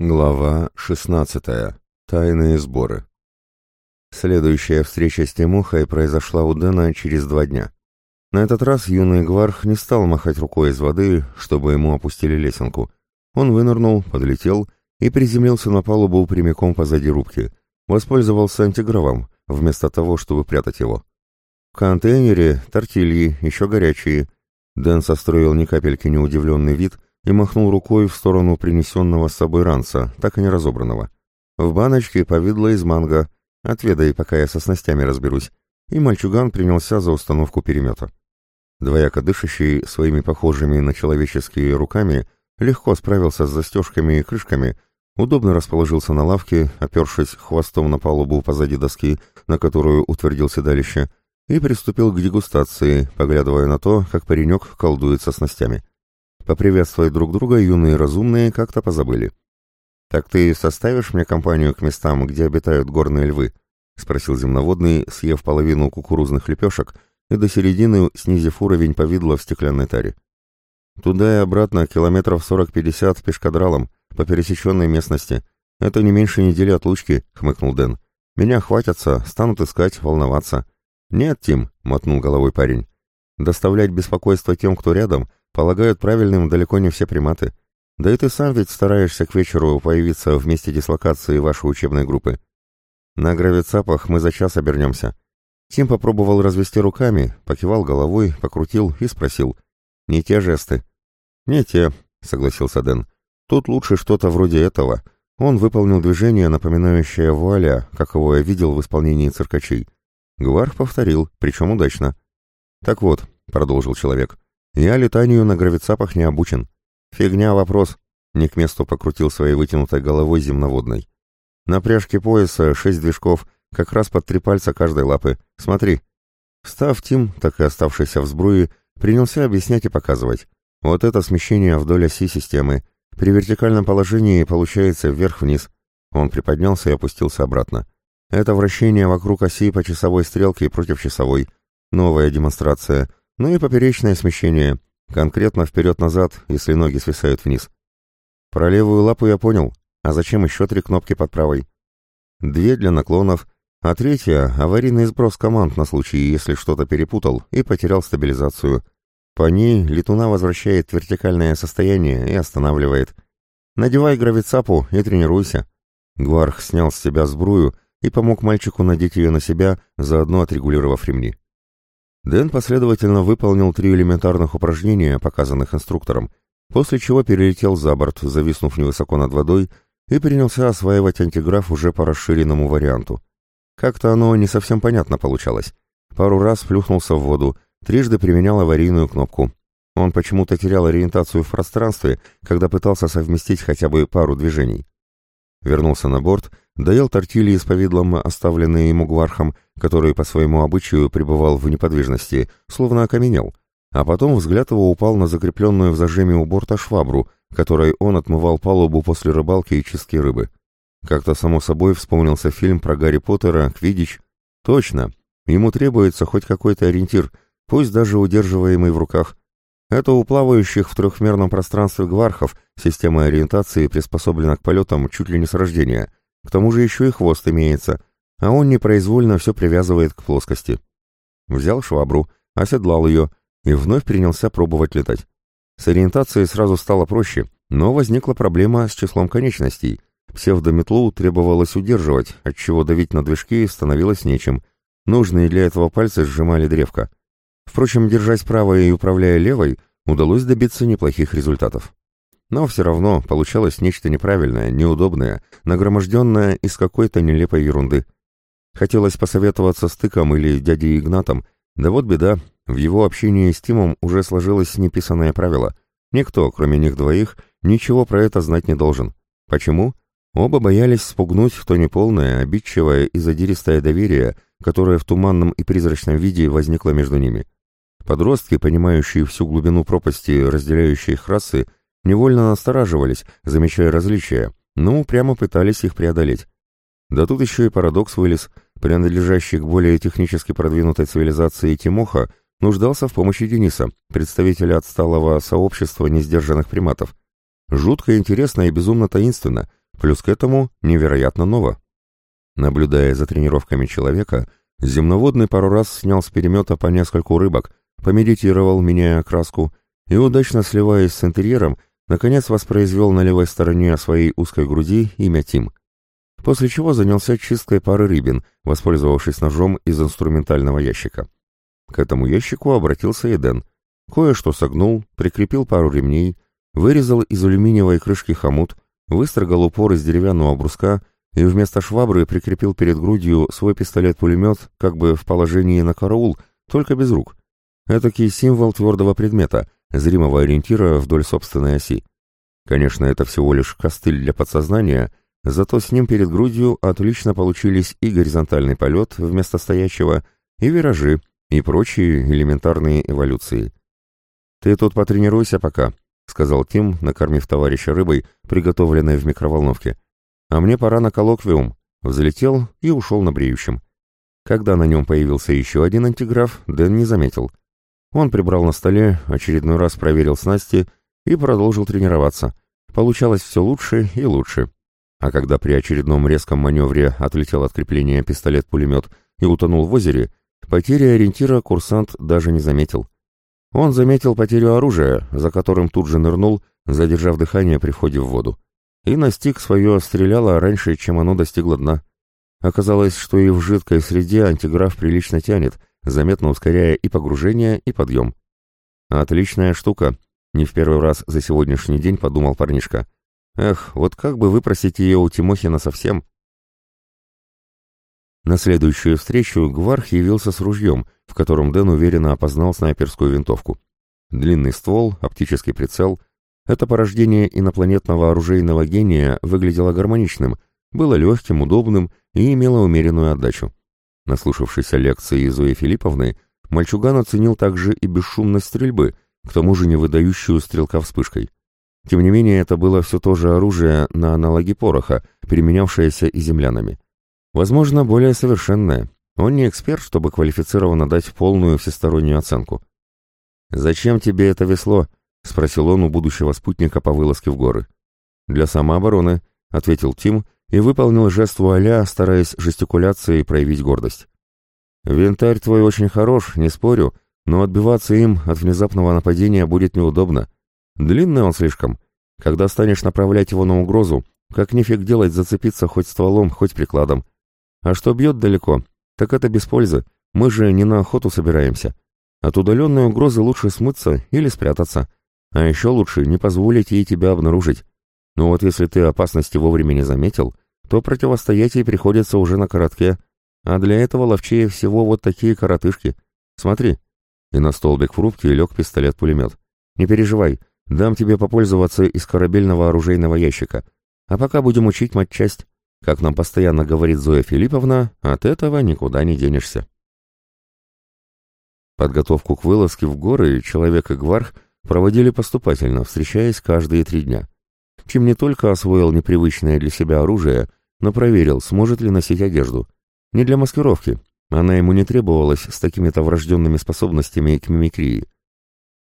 Глава 16. Тайные сборы. Следующая встреча с Тимухой произошла у Дэна через два дня. На этот раз юный Гварх не стал махать рукой из воды, чтобы ему опустили лесенку. Он вынырнул, подлетел и приземлился на палубу прямиком позади рубки. Воспользовался антигравом, вместо того, чтобы прятать его. В контейнере тортильи, еще горячие. Дэн состроил ни капельки неудивленный вид — и махнул рукой в сторону принесенного с собой ранца, так и не разобранного. В баночке повидло из манго. Отведай, пока я со снастями разберусь. И мальчуган принялся за установку перемета. Двояко дышащий, своими похожими на человеческие руками, легко справился с застежками и крышками, удобно расположился на лавке, опершись хвостом на палубу позади доски, на которую утвердил седалище, и приступил к дегустации, поглядывая на то, как паренек колдует со снастями. Поприветствовать друг друга юные разумные как-то позабыли. «Так ты составишь мне компанию к местам, где обитают горные львы?» — спросил земноводный, съев половину кукурузных лепешек и до середины снизив уровень повидла в стеклянной таре. «Туда и обратно километров 40-50 пешкадралом, по пересеченной местности. Это не меньше недели отлучки», — хмыкнул Дэн. «Меня хватятся, станут искать, волноваться». «Нет, Тим», — мотнул головой парень. «Доставлять беспокойство тем, кто рядом, Полагают правильным далеко не все приматы. Да и ты сам ведь стараешься к вечеру появиться в месте дислокации вашей учебной группы. На гравицапах мы за час обернемся. Тим попробовал развести руками, покивал головой, покрутил и спросил. «Не те жесты?» «Не те», — согласился Дэн. «Тут лучше что-то вроде этого». Он выполнил движение, напоминающее вуаля, какого я видел в исполнении циркачей. Гварх повторил, причем удачно. «Так вот», — продолжил человек, я летанию на гравицапах не обучен. Фигня вопрос. Не к месту покрутил своей вытянутой головой земноводной. На пряжке пояса шесть движков, как раз под три пальца каждой лапы. Смотри. Встав, Тим, так и оставшийся в сбруе, принялся объяснять и показывать. Вот это смещение вдоль оси системы. При вертикальном положении получается вверх-вниз. Он приподнялся и опустился обратно. Это вращение вокруг оси по часовой стрелке против часовой. Новая демонстрация ну и поперечное смещение, конкретно вперед-назад, если ноги свисают вниз. Про левую лапу я понял, а зачем еще три кнопки под правой? Две для наклонов, а третья — аварийный сброс команд на случай, если что-то перепутал и потерял стабилизацию. По ней летуна возвращает вертикальное состояние и останавливает. Надевай гравицапу и тренируйся. Гварх снял с себя сбрую и помог мальчику надеть ее на себя, заодно отрегулировав ремни. Дэн последовательно выполнил три элементарных упражнения, показанных инструктором, после чего перелетел за борт, зависнув невысоко над водой, и принялся осваивать антиграф уже по расширенному варианту. Как-то оно не совсем понятно получалось. Пару раз плюхнулся в воду, трижды применял аварийную кнопку. Он почему-то терял ориентацию в пространстве, когда пытался совместить хотя бы пару движений. Вернулся на борт доел тортильи с повидлом, оставленные ему гвархом, который по своему обычаю пребывал в неподвижности, словно окаменел, а потом взгляд его упал на закрепленную в зажиме у борта швабру, которой он отмывал палубу после рыбалки и чистки рыбы. Как-то само собой вспомнился фильм про Гарри Поттера «Квидич». Точно, ему требуется хоть какой-то ориентир, пусть даже удерживаемый в руках. Это у плавающих в трехмерном пространстве гвархов система ориентации приспособлена к полетам чуть ли не с рождения — к тому же еще и хвост имеется, а он непроизвольно все привязывает к плоскости. Взял швабру, оседлал ее и вновь принялся пробовать летать. С ориентацией сразу стало проще, но возникла проблема с числом конечностей. Псевдометлу требовалось удерживать, отчего давить на движки становилось нечем. Нужные для этого пальцы сжимали древко. Впрочем, держась правой и управляя левой, удалось добиться неплохих результатов. Но все равно получалось нечто неправильное, неудобное, нагроможденное из какой-то нелепой ерунды. Хотелось посоветоваться с Тыком или дядей Игнатом, да вот беда, в его общении с Тимом уже сложилось неписанное правило. Никто, кроме них двоих, ничего про это знать не должен. Почему? Оба боялись спугнуть то неполное, обидчивое и задиристое доверие, которое в туманном и призрачном виде возникло между ними. Подростки, понимающие всю глубину пропасти, разделяющей их расы, невольно настораживались, замечая различия, но прямо пытались их преодолеть. Да тут еще и парадокс вылез. Принадлежащий к более технически продвинутой цивилизации Тимоха нуждался в помощи Дениса, представителя отсталого сообщества несдержанных приматов. Жутко интересно и безумно таинственно, плюс к этому невероятно ново. Наблюдая за тренировками человека, земноводный пару раз снял с перемета по нескольку рыбок, помедитировал, меняя окраску, и, удачно сливаясь с интерьером, наконец воспроизвел на левой стороне своей узкой груди имя Тим. После чего занялся чисткой пары рыбин, воспользовавшись ножом из инструментального ящика. К этому ящику обратился Эден. Кое-что согнул, прикрепил пару ремней, вырезал из алюминиевой крышки хомут, выстрогал упор из деревянного бруска и вместо швабры прикрепил перед грудью свой пистолет-пулемет как бы в положении на караул, только без рук. Этакий символ твердого предмета, зримого ориентира вдоль собственной оси. Конечно, это всего лишь костыль для подсознания, зато с ним перед грудью отлично получились и горизонтальный полет вместо стоящего, и виражи, и прочие элементарные эволюции. «Ты тут потренируйся пока», — сказал Тим, накормив товарища рыбой, приготовленной в микроволновке. «А мне пора на коллоквиум». Взлетел и ушел на бреющем. Когда на нем появился еще один антиграф, Дэн не заметил. Он прибрал на столе, очередной раз проверил снасти и продолжил тренироваться. Получалось все лучше и лучше. А когда при очередном резком маневре отлетел от крепления пистолет-пулемет и утонул в озере, потери ориентира курсант даже не заметил. Он заметил потерю оружия, за которым тут же нырнул, задержав дыхание при входе в воду. И настиг свое стреляло раньше, чем оно достигло дна. Оказалось, что и в жидкой среде антиграф прилично тянет, заметно ускоряя и погружение, и подъем. «Отличная штука», — не в первый раз за сегодняшний день подумал парнишка. «Эх, вот как бы выпросить ее у Тимохина совсем?» На следующую встречу Гварх явился с ружьем, в котором Дэн уверенно опознал снайперскую винтовку. Длинный ствол, оптический прицел — это порождение инопланетного оружейного гения выглядело гармоничным, было легким, удобным и имело умеренную отдачу. Наслушавшись лекции Зои Филипповны, мальчуган оценил также и бесшумность стрельбы, к тому же не выдающую стрелка вспышкой. Тем не менее, это было все то же оружие на аналоге пороха, применявшееся и землянами. Возможно, более совершенное. Он не эксперт, чтобы квалифицированно дать полную всестороннюю оценку. «Зачем тебе это весло?» — спросил он у будущего спутника по вылазке в горы. «Для самообороны», — ответил Тим и выполнил жест вуаля, стараясь жестикуляцией проявить гордость. «Винтарь твой очень хорош, не спорю, но отбиваться им от внезапного нападения будет неудобно. Длинный он слишком. Когда станешь направлять его на угрозу, как нифиг делать зацепиться хоть стволом, хоть прикладом. А что бьет далеко, так это без пользы, мы же не на охоту собираемся. От удаленной угрозы лучше смыться или спрятаться. А еще лучше не позволить ей тебя обнаружить. Но вот если ты опасности вовремя не заметил, то противостоять ей приходится уже на коротке, а для этого ловчее всего вот такие коротышки. Смотри. И на столбик в рубке лег пистолет-пулемет. Не переживай, дам тебе попользоваться из корабельного оружейного ящика. А пока будем учить матчасть. Как нам постоянно говорит Зоя Филипповна, от этого никуда не денешься. Подготовку к вылазке в горы человек и гварх проводили поступательно, встречаясь каждые три дня чем не только освоил непривычное для себя оружие, но проверил, сможет ли носить одежду. Не для маскировки, она ему не требовалась с такими-то врожденными способностями к мимикрии.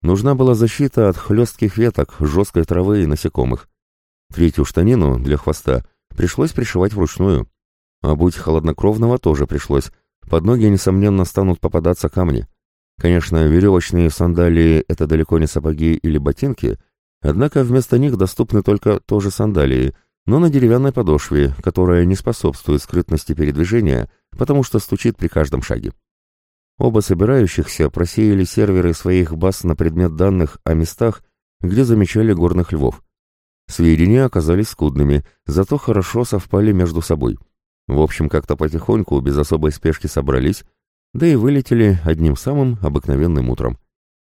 Нужна была защита от хлестких веток, жесткой травы и насекомых. Третью штанину для хвоста пришлось пришивать вручную. А будь холоднокровного тоже пришлось. Под ноги, несомненно, станут попадаться камни. Конечно, веревочные сандалии — это далеко не сапоги или ботинки, Однако вместо них доступны только тоже сандалии, но на деревянной подошве, которая не способствует скрытности передвижения, потому что стучит при каждом шаге. Оба собирающихся просеяли серверы своих баз на предмет данных о местах, где замечали горных львов. Сведения оказались скудными, зато хорошо совпали между собой. В общем, как-то потихоньку, без особой спешки собрались, да и вылетели одним самым обыкновенным утром.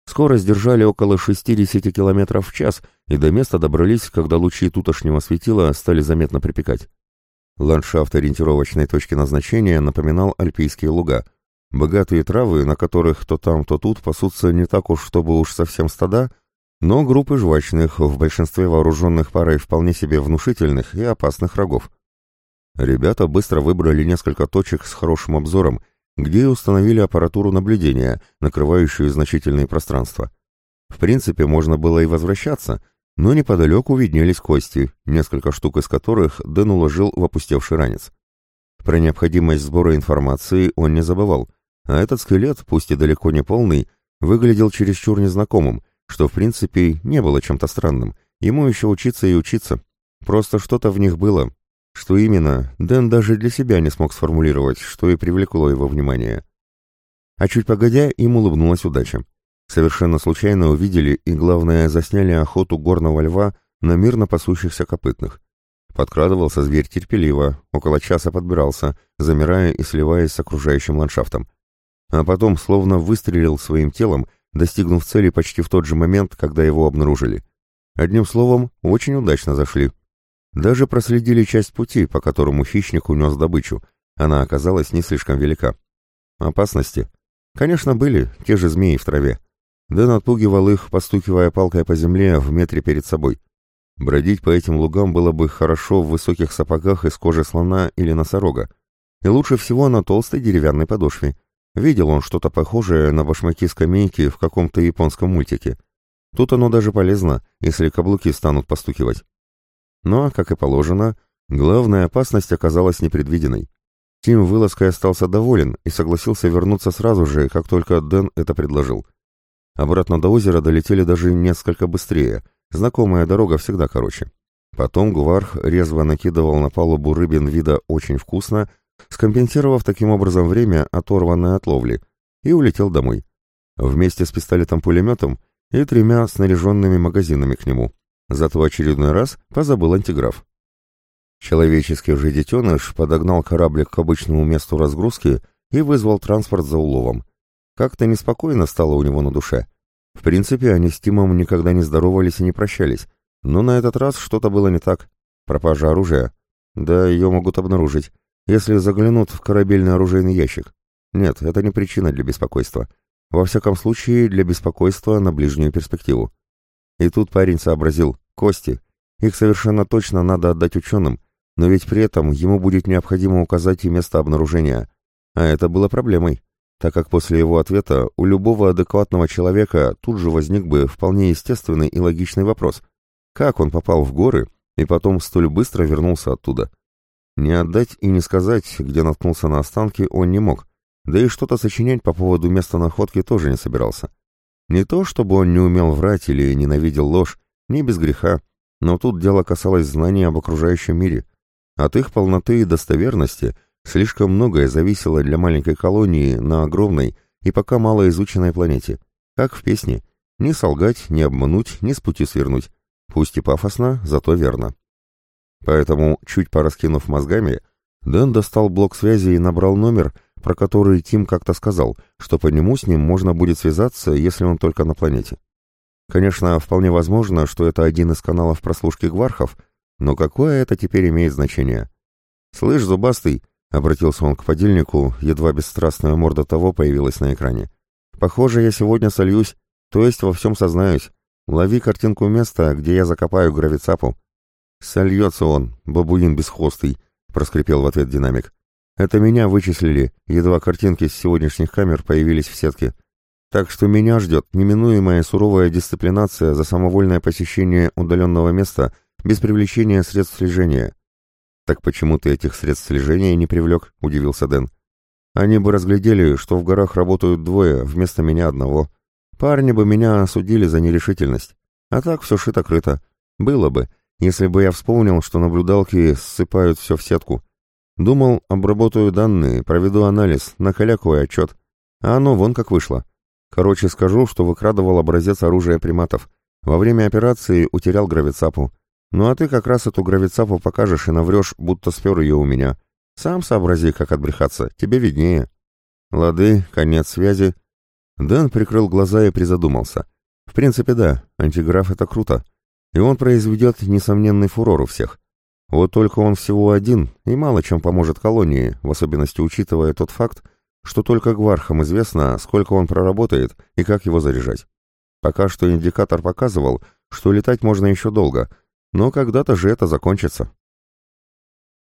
Скорость держали около 60 км в час и до места добрались, когда лучи тутошнего светила стали заметно припекать. Ландшафт ориентировочной точки назначения напоминал альпийские луга. Богатые травы, на которых то там, то тут пасутся не так уж, чтобы уж совсем стада, но группы жвачных, в большинстве вооруженных парой вполне себе внушительных и опасных рогов. Ребята быстро выбрали несколько точек с хорошим обзором где установили аппаратуру наблюдения, накрывающую значительные пространства. В принципе, можно было и возвращаться, но неподалеку виднелись кости, несколько штук из которых Дэн уложил в опустевший ранец. Про необходимость сбора информации он не забывал, а этот скелет, пусть и далеко не полный, выглядел чересчур незнакомым, что в принципе не было чем-то странным. Ему еще учиться и учиться. Просто что-то в них было. Что именно, Дэн даже для себя не смог сформулировать, что и привлекло его внимание. А чуть погодя, им улыбнулась удача. Совершенно случайно увидели и, главное, засняли охоту горного льва на мирно пасущихся копытных. Подкрадывался зверь терпеливо, около часа подбирался, замирая и сливаясь с окружающим ландшафтом. А потом словно выстрелил своим телом, достигнув цели почти в тот же момент, когда его обнаружили. Одним словом, очень удачно зашли. Даже проследили часть пути, по которому хищник унес добычу. Она оказалась не слишком велика. Опасности? Конечно, были, те же змеи в траве. Дэн отпугивал их, постукивая палкой по земле в метре перед собой. Бродить по этим лугам было бы хорошо в высоких сапогах из кожи слона или носорога. И лучше всего на толстой деревянной подошве. Видел он что-то похожее на башмаки-скамейки в каком-то японском мультике. Тут оно даже полезно, если каблуки станут постукивать. Но, как и положено, главная опасность оказалась непредвиденной. Тим вылазкой остался доволен и согласился вернуться сразу же, как только Дэн это предложил. Обратно до озера долетели даже несколько быстрее, знакомая дорога всегда короче. Потом Гуварх резво накидывал на палубу рыбин вида очень вкусно, скомпенсировав таким образом время, оторванное от ловли, и улетел домой. Вместе с пистолетом-пулеметом и тремя снаряженными магазинами к нему. Зато очередной раз позабыл антиграф. Человеческий же детеныш подогнал кораблик к обычному месту разгрузки и вызвал транспорт за уловом. Как-то неспокойно стало у него на душе. В принципе, они с Тимом никогда не здоровались и не прощались, но на этот раз что-то было не так. Пропажа оружия. Да, ее могут обнаружить, если заглянут в корабельный оружейный ящик. Нет, это не причина для беспокойства. Во всяком случае, для беспокойства на ближнюю перспективу. И тут парень сообразил. Кости. Их совершенно точно надо отдать ученым, но ведь при этом ему будет необходимо указать и место обнаружения. А это было проблемой, так как после его ответа у любого адекватного человека тут же возник бы вполне естественный и логичный вопрос. Как он попал в горы и потом столь быстро вернулся оттуда? Не отдать и не сказать, где наткнулся на останки, он не мог, да и что-то сочинять по поводу места находки тоже не собирался. Не то, чтобы он не умел врать или ненавидел ложь, не без греха, но тут дело касалось знаний об окружающем мире. От их полноты и достоверности слишком многое зависело для маленькой колонии на огромной и пока малоизученной планете. Как в песне. Ни солгать, ни обмануть, ни с пути свернуть. Пусть и пафосно, зато верно. Поэтому, чуть пораскинув мозгами, Дэн достал блок связи и набрал номер, про который Тим как-то сказал, что по нему с ним можно будет связаться, если он только на планете. Конечно, вполне возможно, что это один из каналов прослушки гвархов, но какое это теперь имеет значение? «Слышь, зубастый!» — обратился он к подельнику, едва бесстрастная морда того появилась на экране. «Похоже, я сегодня сольюсь, то есть во всем сознаюсь. Лови картинку места, где я закопаю гравицапу». «Сольется он, бабуин бесхвостый», — проскрипел в ответ динамик. «Это меня вычислили, едва картинки с сегодняшних камер появились в сетке. Так что меня ждет неминуемая суровая дисциплинация за самовольное посещение удаленного места без привлечения средств слежения». «Так почему ты этих средств слежения не привлек?» — удивился Дэн. «Они бы разглядели, что в горах работают двое, вместо меня одного. Парни бы меня осудили за нерешительность. А так все шито-крыто. Было бы, если бы я вспомнил, что наблюдалки ссыпают все в сетку. Думал, обработаю данные, проведу анализ, накалякую отчет. А оно вон как вышло. Короче, скажу, что выкрадывал образец оружия приматов. Во время операции утерял гравицапу. Ну а ты как раз эту гравицапу покажешь и наврешь, будто спер ее у меня. Сам сообрази, как отбрехаться, тебе виднее. Лады, конец связи. Дэн прикрыл глаза и призадумался. В принципе, да, антиграф — это круто и он произведет несомненный фурор у всех. Вот только он всего один и мало чем поможет колонии, в особенности учитывая тот факт, что только гвархам известно, сколько он проработает и как его заряжать. Пока что индикатор показывал, что летать можно еще долго, но когда-то же это закончится.